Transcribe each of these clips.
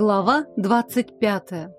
Глава двадцать пятая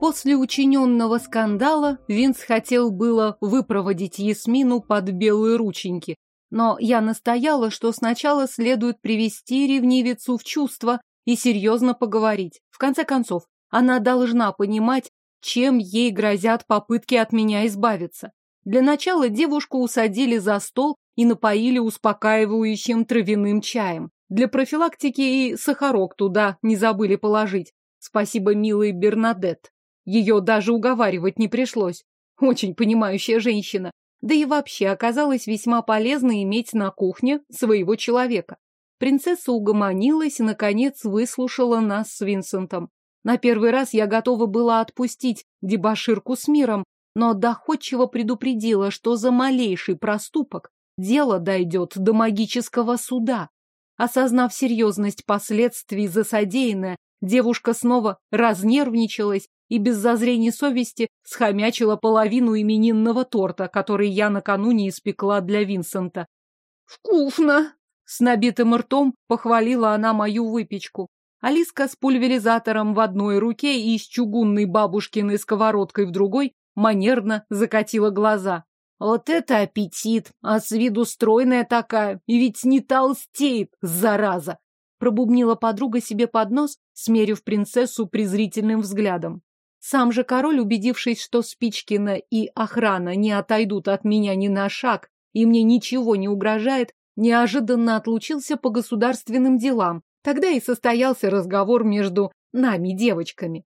После учиненного скандала Винс хотел было выпроводить Ясмину под белые рученьки, но я настояла, что сначала следует привести ревнивицу в чувство и серьезно поговорить. В конце концов, она должна понимать, чем ей грозят попытки от меня избавиться. Для начала девушку усадили за стол и напоили успокаивающим травяным чаем. Для профилактики и сахарок туда не забыли положить. Спасибо, милый Бернадет. Ее даже уговаривать не пришлось. Очень понимающая женщина. Да и вообще оказалось весьма полезно иметь на кухне своего человека. Принцесса угомонилась и, наконец, выслушала нас с Винсентом. На первый раз я готова была отпустить дебоширку с миром, но доходчиво предупредила, что за малейший проступок дело дойдет до магического суда. Осознав серьезность последствий за содеянное, девушка снова разнервничалась и без зазрений совести схомячила половину именинного торта, который я накануне испекла для Винсента. «Вкусно!» С набитым ртом похвалила она мою выпечку. Алиска с пульверизатором в одной руке и с чугунной бабушкиной сковородкой в другой манерно закатила глаза. «Вот это аппетит! А с виду стройная такая, и ведь не толстеет, зараза!» Пробубнила подруга себе под нос, смерив принцессу презрительным взглядом. Сам же король, убедившись, что Спичкина и охрана не отойдут от меня ни на шаг, и мне ничего не угрожает, неожиданно отлучился по государственным делам. Тогда и состоялся разговор между нами, девочками.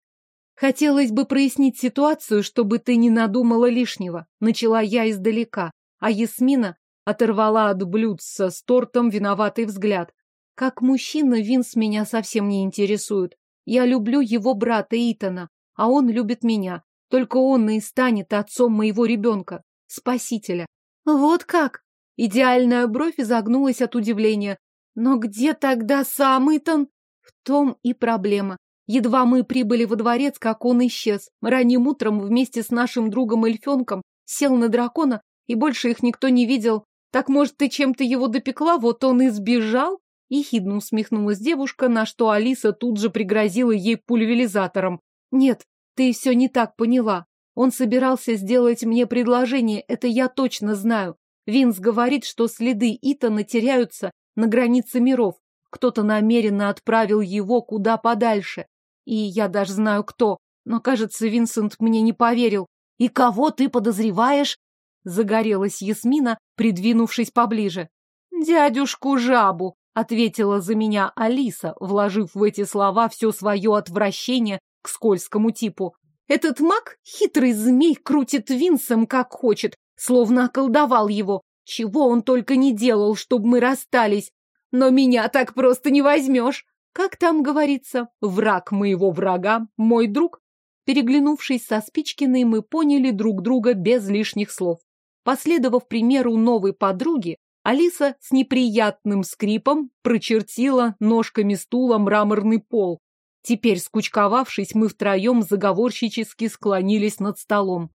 Хотелось бы прояснить ситуацию, чтобы ты не надумала лишнего. Начала я издалека, а Ясмина оторвала от блюдца с тортом виноватый взгляд. Как мужчина Винс меня совсем не интересует. Я люблю его брата Итана, а он любит меня. Только он и станет отцом моего ребенка, спасителя. Вот как? Идеальная бровь изогнулась от удивления. Но где тогда сам Итан? В том и проблема. Едва мы прибыли во дворец, как он исчез. Ранним утром вместе с нашим другом-эльфенком сел на дракона, и больше их никто не видел. Так, может, ты чем-то его допекла, вот он и сбежал? Ехидно усмехнулась девушка, на что Алиса тут же пригрозила ей пульверизатором. Нет, ты все не так поняла. Он собирался сделать мне предложение, это я точно знаю. Винс говорит, что следы Итана теряются на границе миров. Кто-то намеренно отправил его куда подальше. И я даже знаю, кто. Но, кажется, Винсент мне не поверил. «И кого ты подозреваешь?» Загорелась Ясмина, придвинувшись поближе. «Дядюшку Жабу», — ответила за меня Алиса, вложив в эти слова все свое отвращение к скользкому типу. Этот маг, хитрый змей, крутит Винсом как хочет, словно околдовал его. Чего он только не делал, чтобы мы расстались. Но меня так просто не возьмешь. Как там говорится, враг моего врага, мой друг. Переглянувшись со Спичкиной, мы поняли друг друга без лишних слов. Последовав примеру новой подруги, Алиса с неприятным скрипом прочертила ножками стула мраморный пол, Теперь, скучковавшись, мы втроем заговорщически склонились над столом.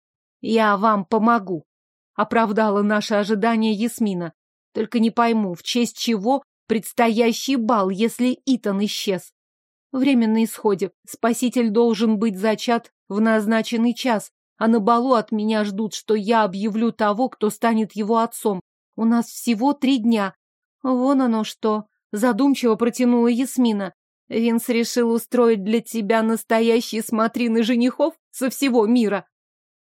«Я вам помогу», — оправдала наше ожидание Ясмина. «Только не пойму, в честь чего предстоящий бал, если Итан исчез?» Время на исходе. Спаситель должен быть зачат в назначенный час, а на балу от меня ждут, что я объявлю того, кто станет его отцом. У нас всего три дня. Вон оно что. Задумчиво протянула Ясмина. Винс решил устроить для тебя настоящие смотрины женихов со всего мира.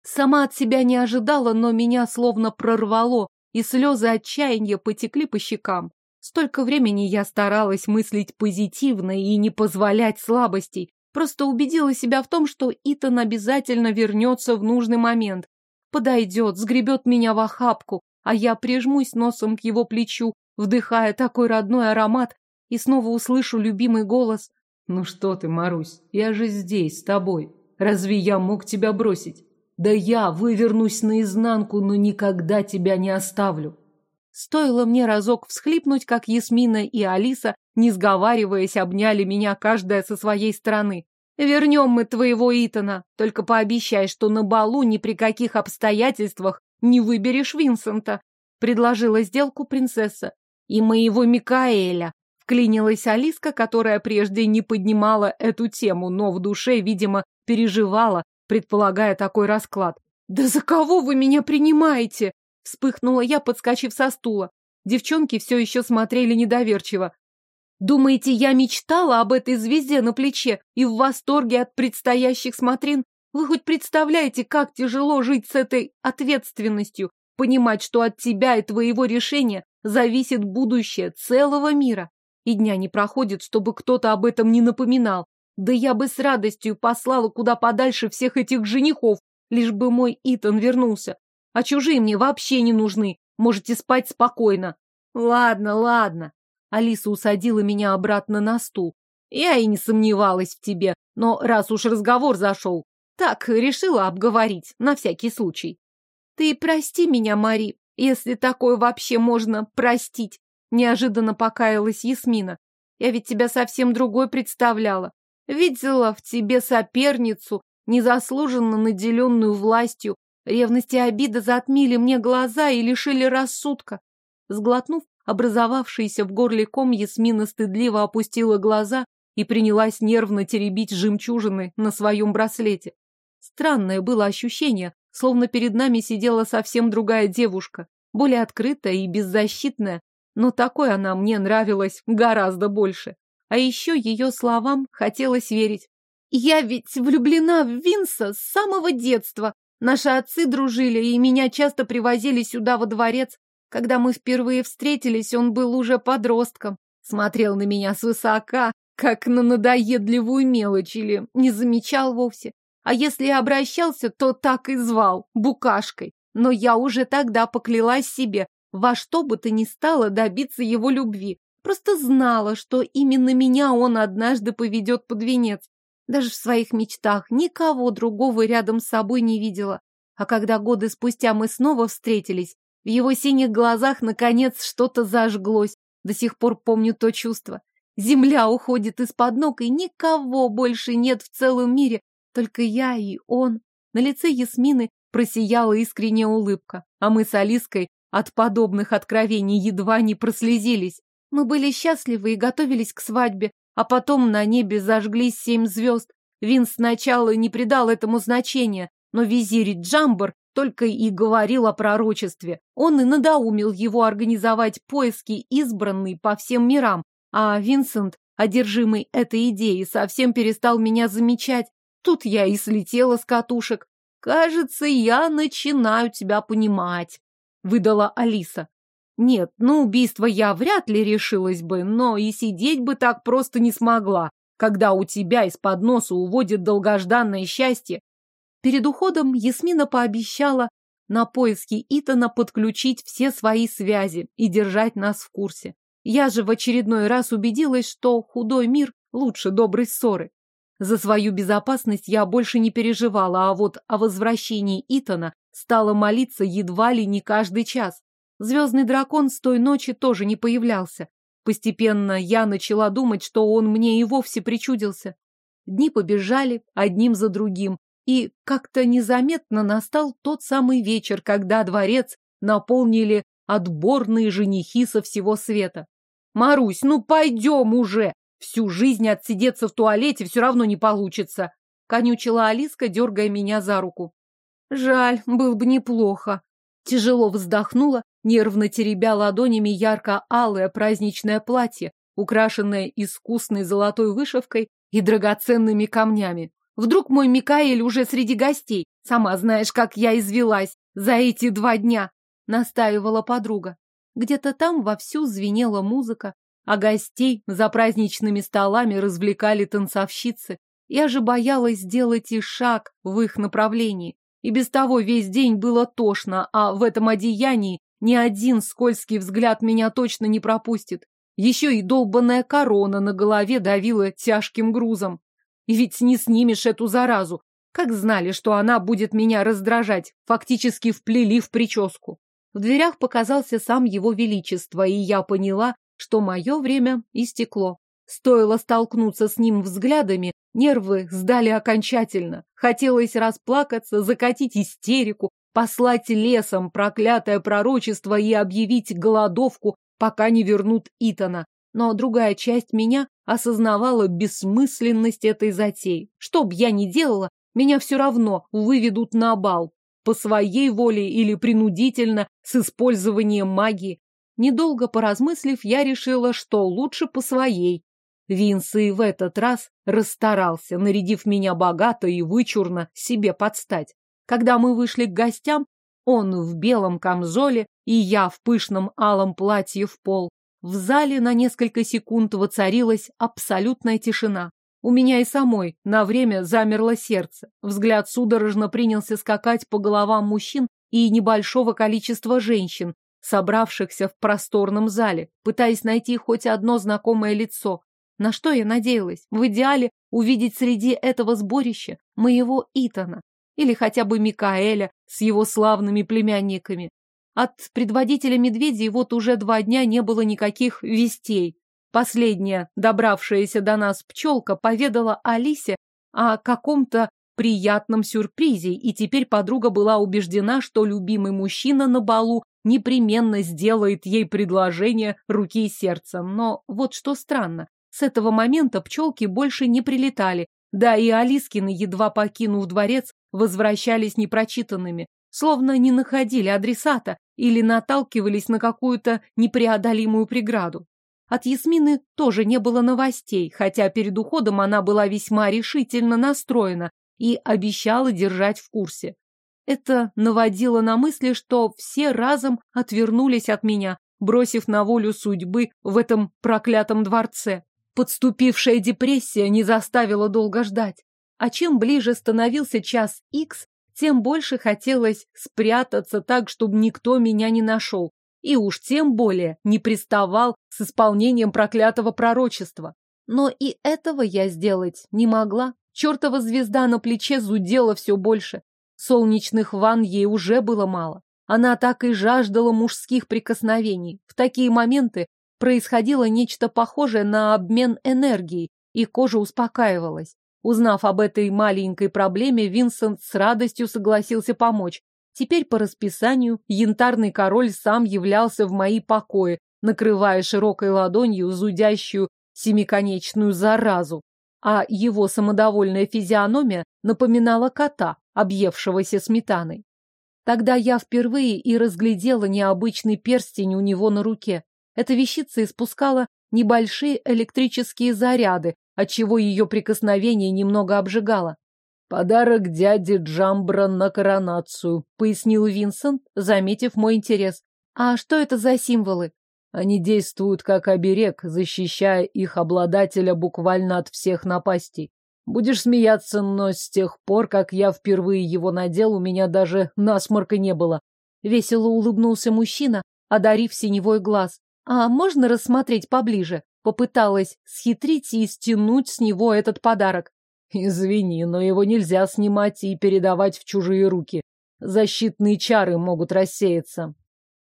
Сама от себя не ожидала, но меня словно прорвало, и слезы отчаяния потекли по щекам. Столько времени я старалась мыслить позитивно и не позволять слабостей. Просто убедила себя в том, что Итан обязательно вернется в нужный момент. Подойдет, сгребет меня в охапку, а я прижмусь носом к его плечу, вдыхая такой родной аромат, и снова услышу любимый голос. «Ну что ты, Марусь, я же здесь, с тобой. Разве я мог тебя бросить? Да я вывернусь наизнанку, но никогда тебя не оставлю». Стоило мне разок всхлипнуть, как Ясмина и Алиса, не сговариваясь, обняли меня каждая со своей стороны. «Вернем мы твоего Итана, только пообещай, что на балу ни при каких обстоятельствах не выберешь Винсента», предложила сделку принцесса. И моего Микаэля. Вклинилась Алиска, которая прежде не поднимала эту тему, но в душе, видимо, переживала, предполагая такой расклад. «Да за кого вы меня принимаете?» Вспыхнула я, подскочив со стула. Девчонки все еще смотрели недоверчиво. «Думаете, я мечтала об этой звезде на плече и в восторге от предстоящих смотрин? Вы хоть представляете, как тяжело жить с этой ответственностью, понимать, что от тебя и твоего решения зависит будущее целого мира? И дня не проходит, чтобы кто-то об этом не напоминал. Да я бы с радостью послала куда подальше всех этих женихов, лишь бы мой Итан вернулся. А чужие мне вообще не нужны. Можете спать спокойно. Ладно, ладно. Алиса усадила меня обратно на стул. Я и не сомневалась в тебе, но раз уж разговор зашел, так, решила обговорить, на всякий случай. Ты прости меня, Мари, если такое вообще можно простить. Неожиданно покаялась Ясмина. Я ведь тебя совсем другой представляла. Видела в тебе соперницу, незаслуженно наделенную властью. Ревность и обида затмили мне глаза и лишили рассудка. Сглотнув образовавшийся в горле ком, Ясмина стыдливо опустила глаза и принялась нервно теребить жемчужины на своем браслете. Странное было ощущение, словно перед нами сидела совсем другая девушка, более открытая и беззащитная, но такой она мне нравилась гораздо больше. А еще ее словам хотелось верить. «Я ведь влюблена в Винса с самого детства. Наши отцы дружили, и меня часто привозили сюда во дворец. Когда мы впервые встретились, он был уже подростком. Смотрел на меня свысока, как на надоедливую мелочь, или не замечал вовсе. А если и обращался, то так и звал, букашкой. Но я уже тогда поклялась себе, во что бы то ни стало добиться его любви. Просто знала, что именно меня он однажды поведет под венец. Даже в своих мечтах никого другого рядом с собой не видела. А когда годы спустя мы снова встретились, в его синих глазах наконец что-то зажглось. До сих пор помню то чувство. Земля уходит из-под ног, и никого больше нет в целом мире, только я и он. На лице Ясмины просияла искренняя улыбка, а мы с Алиской от подобных откровений едва не прослезились. Мы были счастливы и готовились к свадьбе, а потом на небе зажглись семь звезд. Винс сначала не придал этому значения, но визирь Джамбар только и говорил о пророчестве. Он и надоумил его организовать поиски избранной по всем мирам, а Винсент, одержимый этой идеей, совсем перестал меня замечать Тут я и слетела с катушек. Кажется, я начинаю тебя понимать, выдала Алиса. Нет, на убийство я вряд ли решилась бы, но и сидеть бы так просто не смогла, когда у тебя из-под носа уводит долгожданное счастье. Перед уходом Ясмина пообещала на поиски Итана подключить все свои связи и держать нас в курсе. Я же в очередной раз убедилась, что худой мир лучше доброй ссоры. За свою безопасность я больше не переживала, а вот о возвращении Итана стала молиться едва ли не каждый час. Звездный дракон с той ночи тоже не появлялся. Постепенно я начала думать, что он мне и вовсе причудился. Дни побежали одним за другим, и как-то незаметно настал тот самый вечер, когда дворец наполнили отборные женихи со всего света. «Марусь, ну пойдем уже!» Всю жизнь отсидеться в туалете все равно не получится. Конючила Алиска, дергая меня за руку. Жаль, был бы неплохо. Тяжело вздохнула, нервно теребя ладонями ярко-алое праздничное платье, украшенное искусной золотой вышивкой и драгоценными камнями. Вдруг мой Микаэль уже среди гостей. Сама знаешь, как я извелась за эти два дня, настаивала подруга. Где-то там вовсю звенела музыка, а гостей за праздничными столами развлекали танцовщицы. Я же боялась сделать и шаг в их направлении. И без того весь день было тошно, а в этом одеянии ни один скользкий взгляд меня точно не пропустит. Еще и долбанная корона на голове давила тяжким грузом. И ведь не снимешь эту заразу. Как знали, что она будет меня раздражать, фактически вплели в прическу. В дверях показался сам его величество, и я поняла, что мое время истекло. Стоило столкнуться с ним взглядами, нервы сдали окончательно. Хотелось расплакаться, закатить истерику, послать лесом проклятое пророчество и объявить голодовку пока не вернут Итана. Но другая часть меня осознавала бессмысленность этой затеи. Что б я ни делала, меня все равно выведут на бал. По своей воле или принудительно, с использованием магии. Недолго поразмыслив, я решила, что лучше по своей. Винс и в этот раз расстарался, нарядив меня богато и вычурно себе подстать. Когда мы вышли к гостям, он в белом камзоле и я в пышном алом платье в пол. В зале на несколько секунд воцарилась абсолютная тишина. У меня и самой на время замерло сердце. Взгляд судорожно принялся скакать по головам мужчин и небольшого количества женщин, собравшихся в просторном зале, пытаясь найти хоть одно знакомое лицо. На что я надеялась? В идеале увидеть среди этого сборища моего Итана или хотя бы Микаэля с его славными племянниками. От предводителя медведей вот уже два дня не было никаких вестей. Последняя, добравшаяся до нас пчелка, поведала Алисе о каком-то приятном сюрпризе, и теперь подруга была убеждена, что любимый мужчина на балу непременно сделает ей предложение руки и сердца. Но вот что странно, с этого момента пчелки больше не прилетали, да и Алискины, едва покинув дворец, возвращались непрочитанными, словно не находили адресата или наталкивались на какую-то непреодолимую преграду. От Ясмины тоже не было новостей, хотя перед уходом она была весьма решительно настроена и обещала держать в курсе. Это наводило на мысли, что все разом отвернулись от меня, бросив на волю судьбы в этом проклятом дворце. Подступившая депрессия не заставила долго ждать. А чем ближе становился час икс, тем больше хотелось спрятаться так, чтобы никто меня не нашел и уж тем более не приставал с исполнением проклятого пророчества. Но и этого я сделать не могла. Чертова звезда на плече зудела все больше. Солнечных ванн ей уже было мало. Она так и жаждала мужских прикосновений. В такие моменты происходило нечто похожее на обмен энергией, и кожа успокаивалась. Узнав об этой маленькой проблеме, Винсент с радостью согласился помочь, Теперь по расписанию янтарный король сам являлся в мои покои, накрывая широкой ладонью зудящую семиконечную заразу, а его самодовольная физиономия напоминала кота, объевшегося сметаной. Тогда я впервые и разглядела необычный перстень у него на руке. Эта вещица испускала небольшие электрические заряды, отчего ее прикосновение немного обжигало. «Подарок дяде Джамбра на коронацию», — пояснил Винсент, заметив мой интерес. «А что это за символы?» «Они действуют как оберег, защищая их обладателя буквально от всех напастей. Будешь смеяться, но с тех пор, как я впервые его надел, у меня даже насморка не было». Весело улыбнулся мужчина, одарив синевой глаз. «А можно рассмотреть поближе?» Попыталась схитрить и стянуть с него этот подарок. Извини, но его нельзя снимать и передавать в чужие руки. Защитные чары могут рассеяться.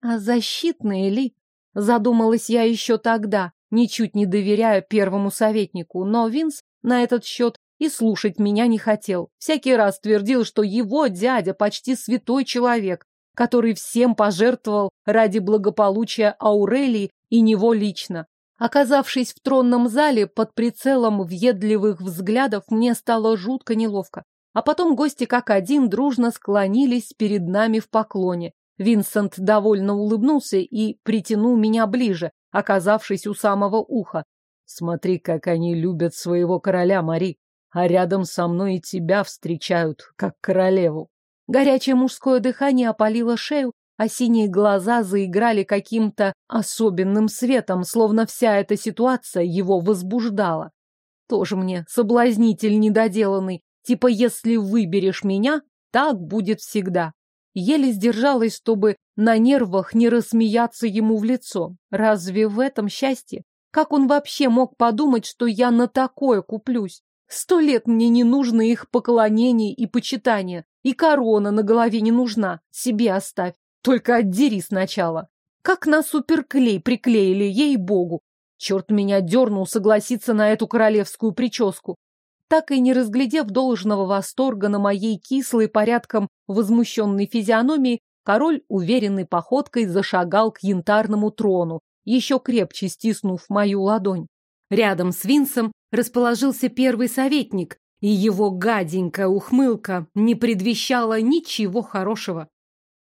А защитные ли? Задумалась я еще тогда, ничуть не доверяя первому советнику, но Винс на этот счет и слушать меня не хотел. Всякий раз твердил, что его дядя почти святой человек, который всем пожертвовал ради благополучия Аурелии и него лично. Оказавшись в тронном зале под прицелом въедливых взглядов, мне стало жутко неловко. А потом гости как один дружно склонились перед нами в поклоне. Винсент довольно улыбнулся и притянул меня ближе, оказавшись у самого уха. Смотри, как они любят своего короля, Мари, а рядом со мной и тебя встречают, как королеву. Горячее мужское дыхание опалило шею, а синие глаза заиграли каким-то особенным светом, словно вся эта ситуация его возбуждала. Тоже мне соблазнитель недоделанный, типа если выберешь меня, так будет всегда. Еле сдержалась, чтобы на нервах не рассмеяться ему в лицо. Разве в этом счастье? Как он вообще мог подумать, что я на такое куплюсь? Сто лет мне не нужно их поклонений и почитания, и корона на голове не нужна, себе оставь. Только отдери сначала. Как на суперклей приклеили, ей-богу. Черт меня дернул согласиться на эту королевскую прическу. Так и не разглядев должного восторга на моей кислой порядком возмущенной физиономии, король уверенной походкой зашагал к янтарному трону еще крепче стиснув мою ладонь. Рядом с Винсом расположился первый советник, и его гаденькая ухмылка не предвещала ничего хорошего.